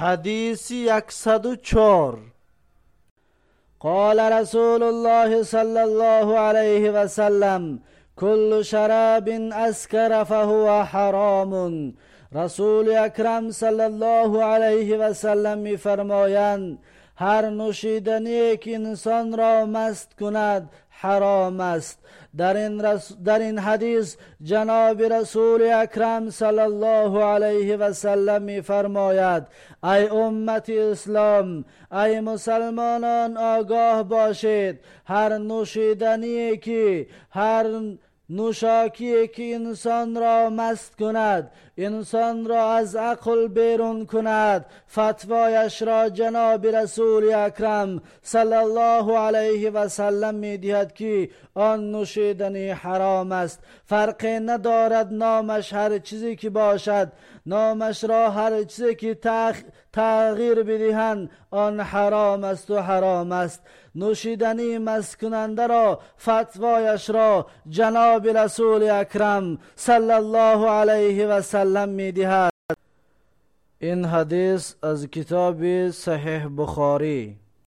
حديث يكسد چور. قال رسول الله صلى الله عليه وسلم كل شراب أسكر فهو حرام. رسول اکرم صلی الله علیه و سلم هر نوشیدنی که انسان را مست کند حرام است در این, رس... در این حدیث جناب رسول اکرم صلی الله علیه و سلم می فرماید ای امت اسلام ای مسلمانان آگاه باشید هر نوشیدنی که هر نوشاکیه که انسان را مست کند انسان را از عقل بیرون کند. فتوایش را جناب رسول اکرم صلی الله علیه و سلم می دهد که آن نوشیدنی حرام است. فرق ندارد نامش هر چیزی که باشد. نامش را هر چیزی که تغییر بدهند آن حرام است و حرام است. نوشیدنی مسکننده را فتوایش را جناب رسول اکرم صلی الله علیه و سلم می دهد این حدیث از کتاب صحیح بخاری